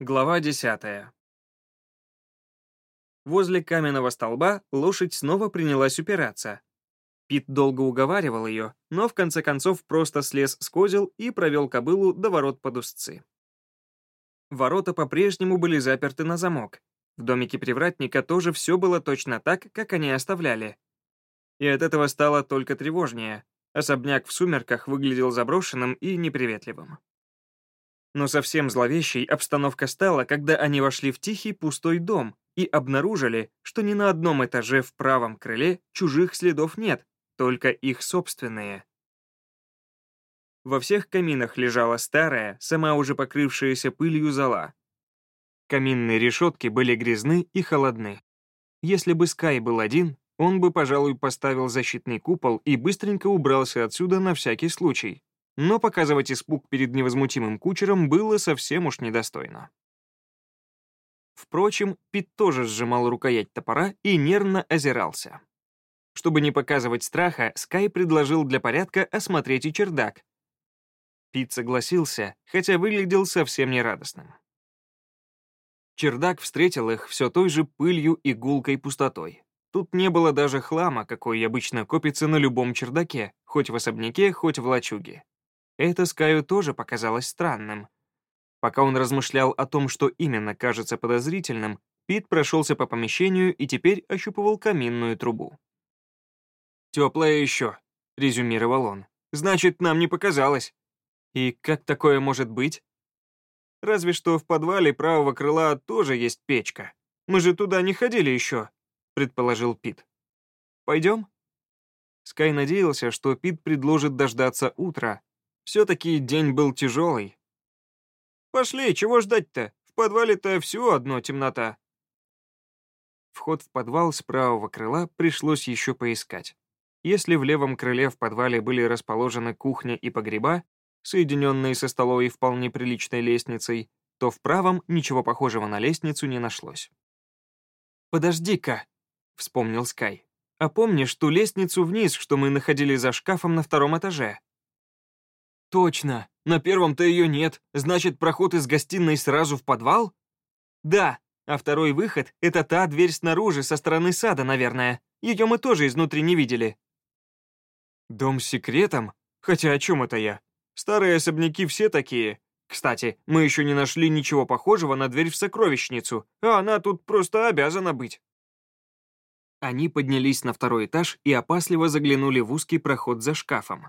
Глава 10. Возле каменного столба лошадь снова принялась упираться. Пит долго уговаривал ее, но в конце концов просто слез с козел и провел кобылу до ворот под узцы. Ворота по-прежнему были заперты на замок. В домике привратника тоже все было точно так, как они оставляли. И от этого стало только тревожнее. Особняк в сумерках выглядел заброшенным и неприветливым. Но совсем зловещей обстановка стала, когда они вошли в тихий пустой дом и обнаружили, что ни на одном этаже в правом крыле чужих следов нет, только их собственные. Во всех каминах лежала старая, сама уже покрывшаяся пылью зола. Каминные решетки были грязны и холодны. Если бы Скай был один, он бы, пожалуй, поставил защитный купол и быстренько убрался отсюда на всякий случай, но показывать испуг перед невозмутимым кучером было совсем уж недостойно. Впрочем, Пит тоже сжимал рукоять топора и нервно озирался. Чтобы не показывать страха, Скай предложил для порядка осмотреть и чердак. Пит согласился, хотя выглядел совсем нерадостным. Чердак встретил их все той же пылью и пустотой. Тут не было даже хлама, какой обычно копится на любом чердаке, хоть в особняке, хоть в лачуге. Это Скаю тоже показалось странным. Пока он размышлял о том, что именно кажется подозрительным, Пит прошелся по помещению и теперь ощупывал каминную трубу. «Теплое еще», — резюмировал он. «Значит, нам не показалось». «И как такое может быть?» «Разве что в подвале правого крыла тоже есть печка. Мы же туда не ходили еще», — предположил Пит. «Пойдем?» Скай надеялся, что Пит предложит дождаться утра, все-таки день был тяжелый. «Пошли, чего ждать-то? В подвале-то все одно темнота». Вход в подвал с правого крыла пришлось еще поискать. Если в левом крыле в подвале были расположены кухня и погреба, соединенные со столовой вполне приличной лестницей, то в правом ничего похожего на лестницу не нашлось. «Подожди-ка», — вспомнил Скай. «А помнишь ту лестницу вниз, что мы находили за шкафом на втором этаже?» «Точно, на первом-то ее нет, значит, проход из гостиной сразу в подвал?» «Да, а второй выход — это та дверь снаружи, со стороны сада, наверное. Ее мы тоже изнутри не видели». «Дом с секретом? Хотя о чем это я? Старые особняки все такие. Кстати, мы еще не нашли ничего похожего на дверь в сокровищницу, а она тут просто обязана быть». Они поднялись на второй этаж и опасливо заглянули в узкий проход за шкафом.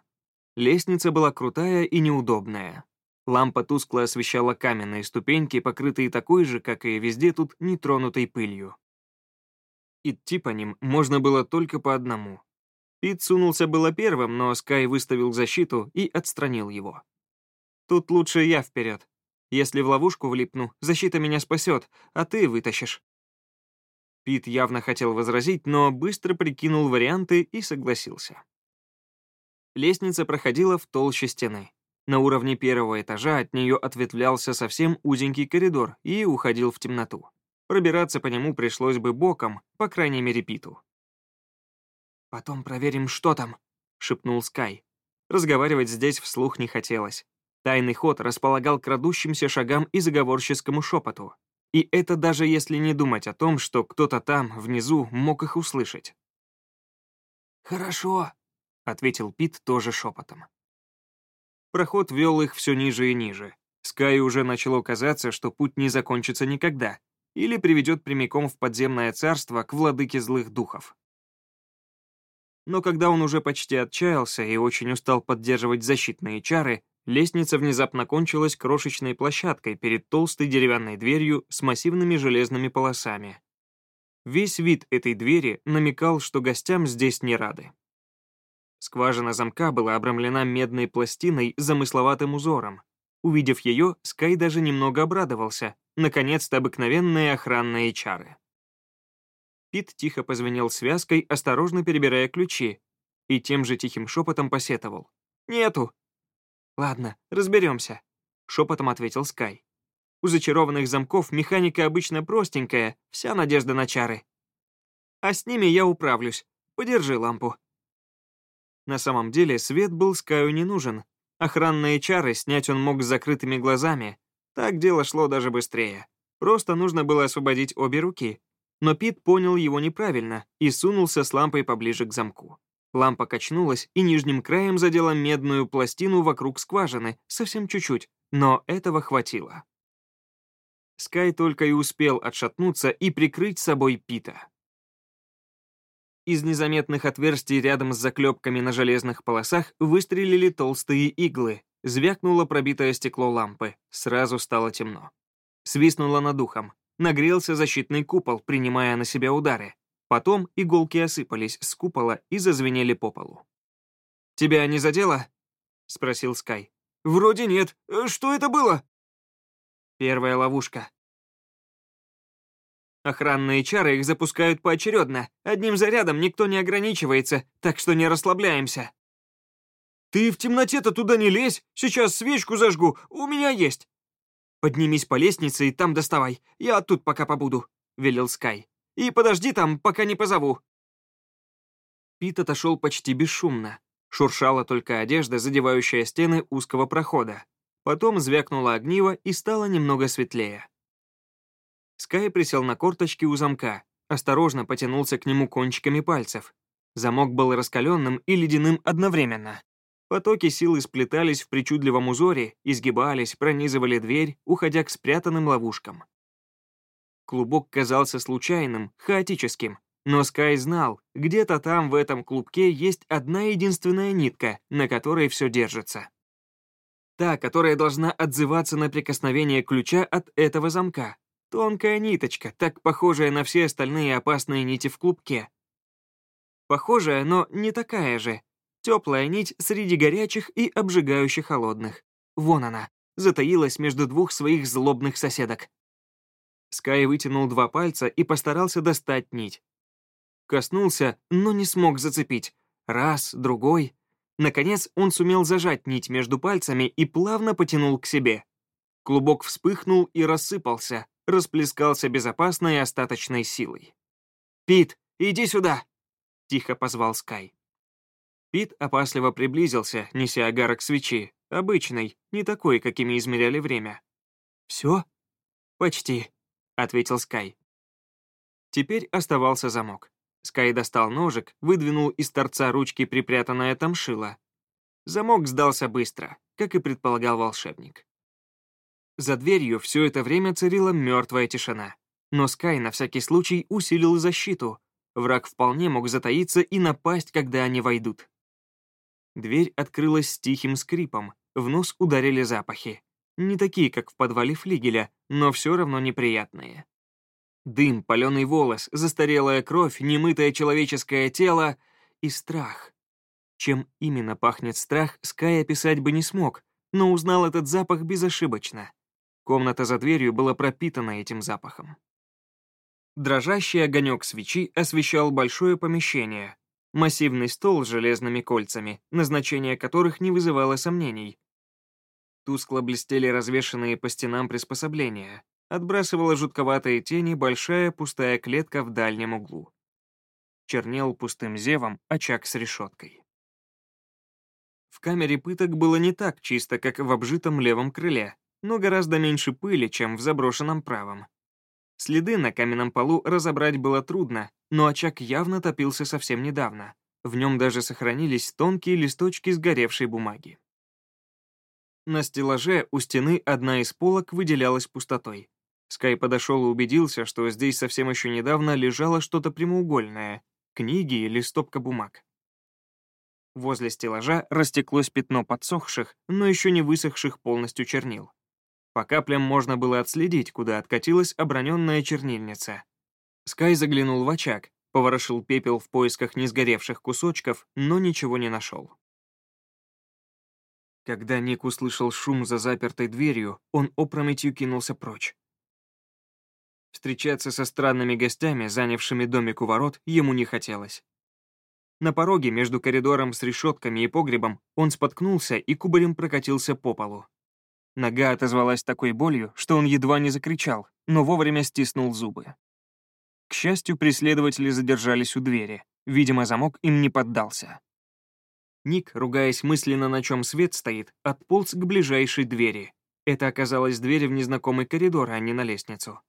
Лестница была крутая и неудобная. Лампа тускло освещала каменные ступеньки, покрытые такой же, как и везде тут, нетронутой пылью. Идти по ним можно было только по одному. Пит сунулся было первым, но Скай выставил защиту и отстранил его. «Тут лучше я вперед. Если в ловушку влипну, защита меня спасет, а ты вытащишь». Пит явно хотел возразить, но быстро прикинул варианты и согласился. Лестница проходила в толще стены. На уровне первого этажа от нее ответвлялся совсем узенький коридор и уходил в темноту. Пробираться по нему пришлось бы боком, по крайней мере, Питу. «Потом проверим, что там», — шепнул Скай. Разговаривать здесь вслух не хотелось. Тайный ход располагал крадущимся шагам и заговорческому шепоту. И это даже если не думать о том, что кто-то там, внизу, мог их услышать. «Хорошо», — ответил Пит тоже шепотом. Проход вел их все ниже и ниже. Скай уже начало казаться, что путь не закончится никогда или приведет прямиком в подземное царство к владыке злых духов. Но когда он уже почти отчаялся и очень устал поддерживать защитные чары, лестница внезапно кончилась крошечной площадкой перед толстой деревянной дверью с массивными железными полосами. Весь вид этой двери намекал, что гостям здесь не рады. Скважина замка была обрамлена медной пластиной с замысловатым узором. Увидев ее, Скай даже немного обрадовался. Наконец-то обыкновенные охранные чары. Пит тихо позвенел связкой, осторожно перебирая ключи, и тем же тихим шепотом посетовал. «Нету». «Ладно, разберемся», — шепотом ответил Скай. «У зачарованных замков механика обычно простенькая, вся надежда на чары. А с ними я управлюсь. Подержи лампу». На самом деле свет был Скаю не нужен. Охранные чары снять он мог с закрытыми глазами. Так дело шло даже быстрее. Просто нужно было освободить обе руки. Но Пит понял его неправильно и сунулся с лампой поближе к замку. Лампа качнулась и нижним краем задела медную пластину вокруг скважины, совсем чуть-чуть, но этого хватило. Скай только и успел отшатнуться и прикрыть собой Пита. Из незаметных отверстий рядом с заклепками на железных полосах выстрелили толстые иглы. Звякнуло пробитое стекло лампы. Сразу стало темно. Свистнуло над ухом. Нагрелся защитный купол, принимая на себя удары. Потом иголки осыпались с купола и зазвенели по полу. «Тебя не задело?» — спросил Скай. «Вроде нет. Что это было?» «Первая ловушка», Охранные чары их запускают поочередно. Одним зарядом никто не ограничивается, так что не расслабляемся. «Ты в темноте-то туда не лезь! Сейчас свечку зажгу, у меня есть!» «Поднимись по лестнице и там доставай, я тут пока побуду», — велел Скай. «И подожди там, пока не позову». Пит отошел почти бесшумно. Шуршала только одежда, задевающая стены узкого прохода. Потом звякнуло огниво и стало немного светлее. Скай присел на корточки у замка, осторожно потянулся к нему кончиками пальцев. Замок был раскаленным и ледяным одновременно. Потоки силы сплетались в причудливом узоре, изгибались, пронизывали дверь, уходя к спрятанным ловушкам. Клубок казался случайным, хаотическим, но Скай знал, где-то там в этом клубке есть одна единственная нитка, на которой все держится. Та, которая должна отзываться на прикосновение ключа от этого замка, Тонкая ниточка, так похожая на все остальные опасные нити в клубке. Похожая, но не такая же. Теплая нить среди горячих и обжигающе холодных. Вон она, затаилась между двух своих злобных соседок. Скай вытянул два пальца и постарался достать нить. Коснулся, но не смог зацепить. Раз, другой. Наконец он сумел зажать нить между пальцами и плавно потянул к себе. Клубок вспыхнул и рассыпался, расплескался безопасной остаточной силой. «Пит, иди сюда!» — тихо позвал Скай. Пит опасливо приблизился, неся огарок свечи, обычный, не такой, какими измеряли время. «Все?» «Почти», — ответил Скай. Теперь оставался замок. Скай достал ножик, выдвинул из торца ручки припрятанное там шило. Замок сдался быстро, как и предполагал волшебник. За дверью все это время царила мертвая тишина. Но Скай на всякий случай усилил защиту. Враг вполне мог затаиться и напасть, когда они войдут. Дверь открылась с тихим скрипом, в нос ударили запахи. Не такие, как в подвале флигеля, но все равно неприятные. Дым, паленый волос, застарелая кровь, немытое человеческое тело и страх. Чем именно пахнет страх, Скай описать бы не смог, но узнал этот запах безошибочно. Комната за дверью была пропитана этим запахом. Дрожащий огонек свечи освещал большое помещение, массивный стол с железными кольцами, назначение которых не вызывало сомнений. Тускло блестели развешанные по стенам приспособления, отбрасывала жутковатые тени большая пустая клетка в дальнем углу. Чернел пустым зевом очаг с решеткой. В камере пыток было не так чисто, как в обжитом левом крыле, но гораздо меньше пыли, чем в заброшенном правом. Следы на каменном полу разобрать было трудно, но очаг явно топился совсем недавно. В нем даже сохранились тонкие листочки сгоревшей бумаги. На стеллаже у стены одна из полок выделялась пустотой. Скай подошел и убедился, что здесь совсем еще недавно лежало что-то прямоугольное — книги или стопка бумаг. Возле стеллажа растеклось пятно подсохших, но еще не высохших полностью чернил. По каплям можно было отследить, куда откатилась оброненная чернильница. Скай заглянул в очаг, поворошил пепел в поисках несгоревших кусочков, но ничего не нашел. Когда Ник услышал шум за запертой дверью, он опрометью кинулся прочь. Встречаться со странными гостями, занявшими домик у ворот, ему не хотелось. На пороге между коридором с решетками и погребом он споткнулся и кубарем прокатился по полу. Нога отозвалась такой болью, что он едва не закричал, но вовремя стиснул зубы. К счастью, преследователи задержались у двери. Видимо, замок им не поддался. Ник, ругаясь мысленно, на чем свет стоит, отполз к ближайшей двери. Это оказалась дверь в незнакомый коридор, а не на лестницу.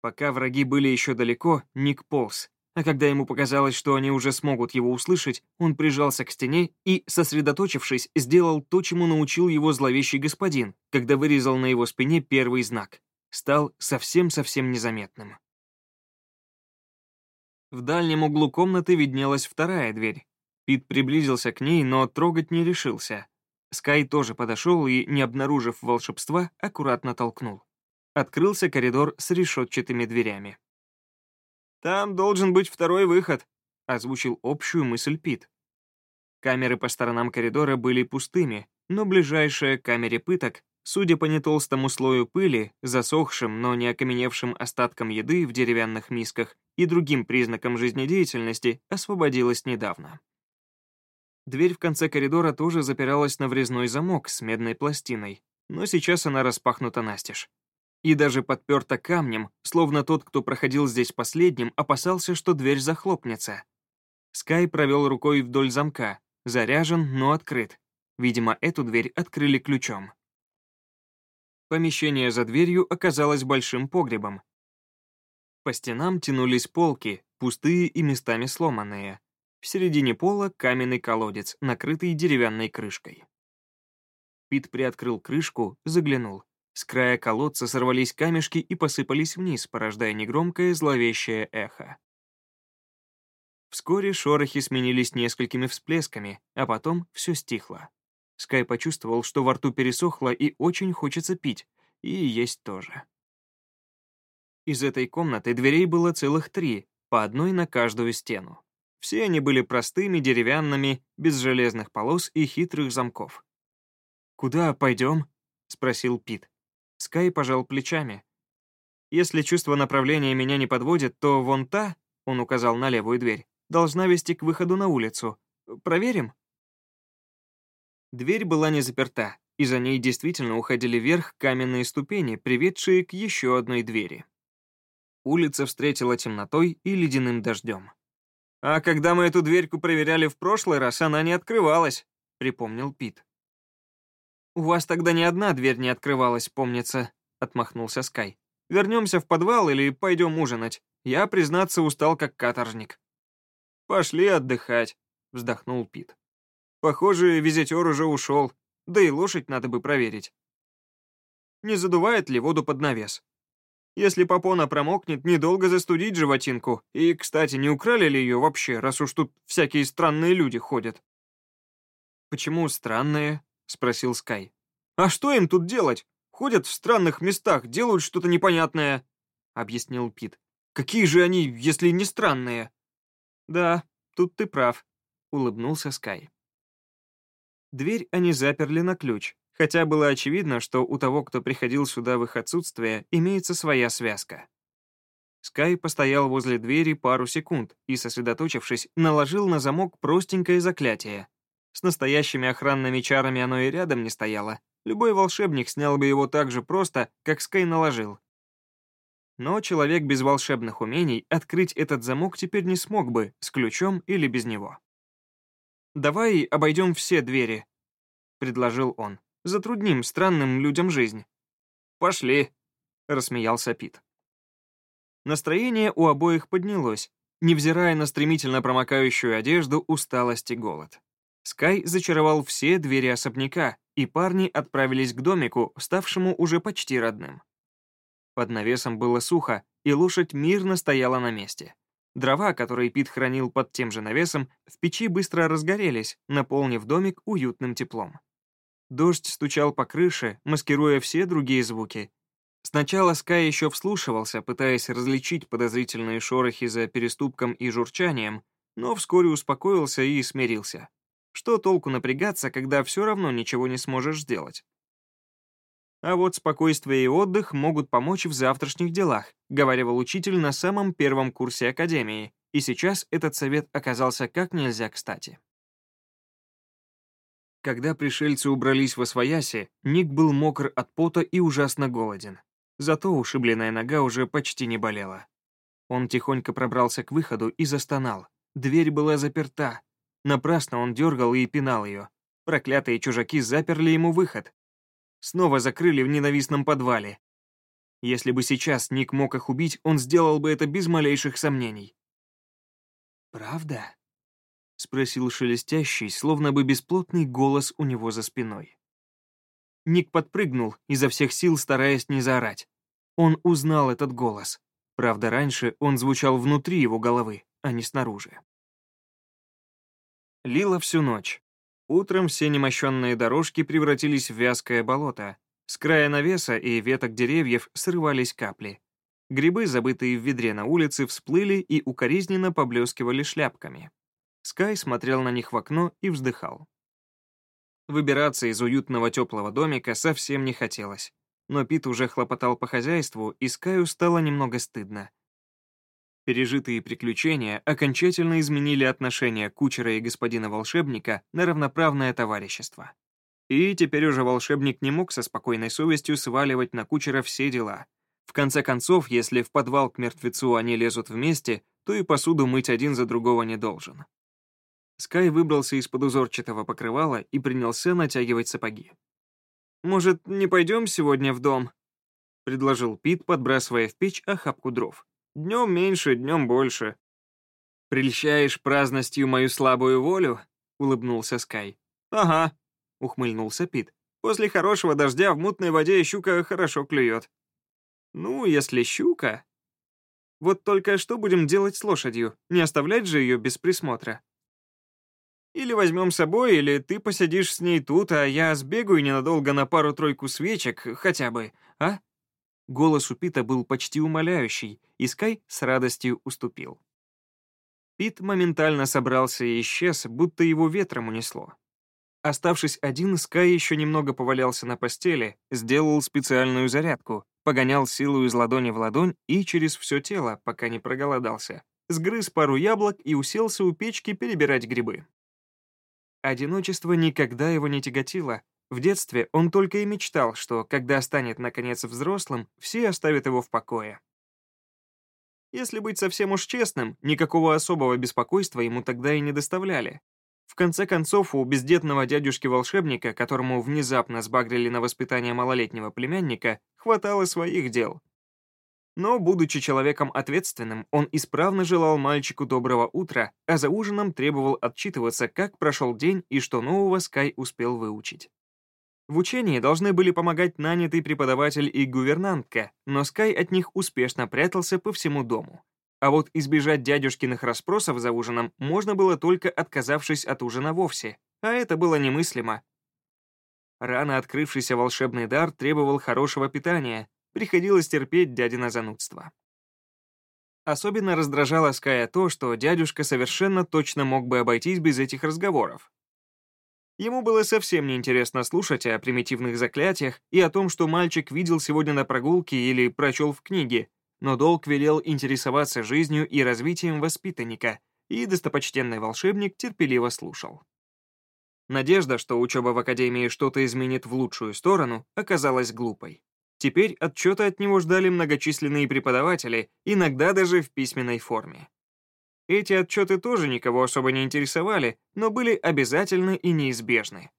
Пока враги были еще далеко, Ник полз, а когда ему показалось, что они уже смогут его услышать, он прижался к стене и, сосредоточившись, сделал то, чему научил его зловещий господин, когда вырезал на его спине первый знак. Стал совсем-совсем незаметным. В дальнем углу комнаты виднелась вторая дверь. Пит приблизился к ней, но трогать не решился. Скай тоже подошел и, не обнаружив волшебства, аккуратно толкнул. Открылся коридор с решетчатыми дверями. «Там должен быть второй выход», — озвучил общую мысль Пит. Камеры по сторонам коридора были пустыми, но ближайшая к камере пыток, судя по нетолстому слою пыли, засохшим, но не окаменевшим остаткам еды в деревянных мисках и другим признакам жизнедеятельности, освободилась недавно. Дверь в конце коридора тоже запиралась на врезной замок с медной пластиной, но сейчас она распахнута настежь и даже подперта камнем, словно тот, кто проходил здесь последним, опасался, что дверь захлопнется. Скай провел рукой вдоль замка, заряжен, но открыт. Видимо, эту дверь открыли ключом. Помещение за дверью оказалось большим погребом. По стенам тянулись полки, пустые и местами сломанные. В середине пола каменный колодец, накрытый деревянной крышкой. Пит приоткрыл крышку, заглянул. С края колодца сорвались камешки и посыпались вниз, порождая негромкое зловещее эхо. Вскоре шорохи сменились несколькими всплесками, а потом все стихло. Скай почувствовал, что во рту пересохло и очень хочется пить, и есть тоже. Из этой комнаты дверей было целых три, по одной на каждую стену. Все они были простыми, деревянными, без железных полос и хитрых замков. «Куда пойдем?» — спросил Пит. Скай пожал плечами. «Если чувство направления меня не подводит, то вон та, — он указал на левую дверь, — должна вести к выходу на улицу. Проверим?» Дверь была не заперта, и за ней действительно уходили вверх каменные ступени, приведшие к еще одной двери. Улица встретила темнотой и ледяным дождем. «А когда мы эту дверьку проверяли в прошлый раз, она не открывалась», — припомнил Пит. «У вас тогда ни одна дверь не открывалась, помнится», — отмахнулся Скай. «Вернемся в подвал или пойдем ужинать? Я, признаться, устал как каторжник». «Пошли отдыхать», — вздохнул Пит. «Похоже, визитер уже ушел, да и лошадь надо бы проверить. Не задувает ли воду под навес? Если попона промокнет, недолго застудить животинку. И, кстати, не украли ли ее вообще, раз уж тут всякие странные люди ходят?» «Почему странные?» — спросил Скай. «А что им тут делать? Ходят в странных местах, делают что-то непонятное», — объяснил Пит. «Какие же они, если не странные?» «Да, тут ты прав», — улыбнулся Скай. Дверь они заперли на ключ, хотя было очевидно, что у того, кто приходил сюда в их отсутствие, имеется своя связка. Скай постоял возле двери пару секунд и, сосредоточившись, наложил на замок простенькое заклятие, с настоящими охранными чарами оно и рядом не стояло. Любой волшебник снял бы его так же просто, как Скай наложил. Но человек без волшебных умений открыть этот замок теперь не смог бы, с ключом или без него. «Давай обойдем все двери», — предложил он. «Затрудним странным людям жизнь». «Пошли», — рассмеялся Пит. Настроение у обоих поднялось, невзирая на стремительно промокающую одежду, усталость и голод. Скай зачаровал все двери особняка, и парни отправились к домику, ставшему уже почти родным. Под навесом было сухо, и лошадь мирно стояла на месте. Дрова, которые Пит хранил под тем же навесом, в печи быстро разгорелись, наполнив домик уютным теплом. Дождь стучал по крыше, маскируя все другие звуки. Сначала Скай еще вслушивался, пытаясь различить подозрительные шорохи за переступком и журчанием, но вскоре успокоился и смирился. Что толку напрягаться, когда все равно ничего не сможешь сделать? А вот спокойствие и отдых могут помочь в завтрашних делах, говорил учитель на самом первом курсе академии, и сейчас этот совет оказался как нельзя кстати. Когда пришельцы убрались во свояси, Ник был мокр от пота и ужасно голоден. Зато ушибленная нога уже почти не болела. Он тихонько пробрался к выходу и застонал. Дверь была заперта, Напрасно он дергал и пинал ее. Проклятые чужаки заперли ему выход. Снова закрыли в ненавистном подвале. Если бы сейчас Ник мог их убить, он сделал бы это без малейших сомнений. «Правда?» — спросил шелестящий, словно бы бесплотный голос у него за спиной. Ник подпрыгнул, изо всех сил стараясь не заорать. Он узнал этот голос. Правда, раньше он звучал внутри его головы, а не снаружи. Лило всю ночь. Утром все немощенные дорожки превратились в вязкое болото. С края навеса и веток деревьев срывались капли. Грибы, забытые в ведре на улице, всплыли и укоризненно поблескивали шляпками. Скай смотрел на них в окно и вздыхал. Выбираться из уютного теплого домика совсем не хотелось. Но Пит уже хлопотал по хозяйству, и Скаю стало немного стыдно. Пережитые приключения окончательно изменили отношения кучера и господина волшебника на равноправное товарищество. И теперь уже волшебник не мог со спокойной совестью сваливать на кучера все дела. В конце концов, если в подвал к мертвецу они лезут вместе, то и посуду мыть один за другого не должен. Скай выбрался из-под узорчатого покрывала и принялся натягивать сапоги. «Может, не пойдем сегодня в дом?» — предложил Пит, подбрасывая в печь охапку дров. Днем меньше, днем больше. «Прельщаешь праздностью мою слабую волю?» — улыбнулся Скай. «Ага», — ухмыльнулся Пит. «После хорошего дождя в мутной воде щука хорошо клюет». «Ну, если щука...» «Вот только что будем делать с лошадью? Не оставлять же ее без присмотра?» «Или возьмем с собой, или ты посидишь с ней тут, а я сбегаю ненадолго на пару-тройку свечек, хотя бы, а?» Голос у Пита был почти умоляющий, и Скай с радостью уступил. Пит моментально собрался и исчез, будто его ветром унесло. Оставшись один, Скай еще немного повалялся на постели, сделал специальную зарядку, погонял силу из ладони в ладонь и через все тело, пока не проголодался, сгрыз пару яблок и уселся у печки перебирать грибы. Одиночество никогда его не тяготило, в детстве он только и мечтал, что, когда станет, наконец, взрослым, все оставят его в покое. Если быть совсем уж честным, никакого особого беспокойства ему тогда и не доставляли. В конце концов, у бездетного дядюшки-волшебника, которому внезапно сбагрили на воспитание малолетнего племянника, хватало своих дел. Но, будучи человеком ответственным, он исправно желал мальчику доброго утра, а за ужином требовал отчитываться, как прошел день и что нового Скай успел выучить. В учении должны были помогать нанятый преподаватель и гувернантка, но Скай от них успешно прятался по всему дому. А вот избежать дядюшкиных расспросов за ужином можно было только отказавшись от ужина вовсе, а это было немыслимо. Рано открывшийся волшебный дар требовал хорошего питания, приходилось терпеть дядино занудство. Особенно раздражало Ская то, что дядюшка совершенно точно мог бы обойтись без этих разговоров. Ему было совсем неинтересно слушать о примитивных заклятиях и о том, что мальчик видел сегодня на прогулке или прочел в книге, но долг велел интересоваться жизнью и развитием воспитанника, и достопочтенный волшебник терпеливо слушал. Надежда, что учеба в академии что-то изменит в лучшую сторону, оказалась глупой. Теперь отчеты от него ждали многочисленные преподаватели, иногда даже в письменной форме. Эти отчеты тоже никого особо не интересовали, но были обязательны и неизбежны.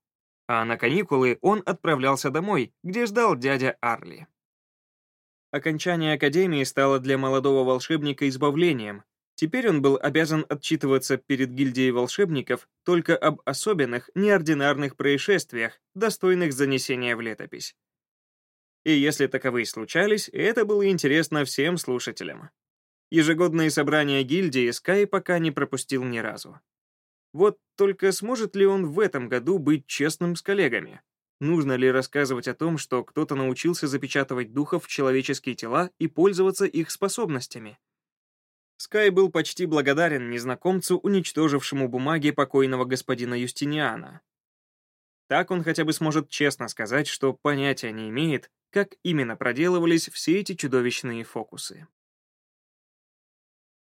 А на каникулы он отправлялся домой, где ждал дядя Арли. Окончание академии стало для молодого волшебника избавлением. Теперь он был обязан отчитываться перед гильдией волшебников только об особенных, неординарных происшествиях, достойных занесения в летопись. И если таковые случались, это было интересно всем слушателям. Ежегодные собрания гильдии Скай пока не пропустил ни разу. Вот только сможет ли он в этом году быть честным с коллегами? Нужно ли рассказывать о том, что кто-то научился запечатывать духов в человеческие тела и пользоваться их способностями? Скай был почти благодарен незнакомцу, уничтожившему бумаги покойного господина Юстиниана. Так он хотя бы сможет честно сказать, что понятия не имеет, как именно проделывались все эти чудовищные фокусы.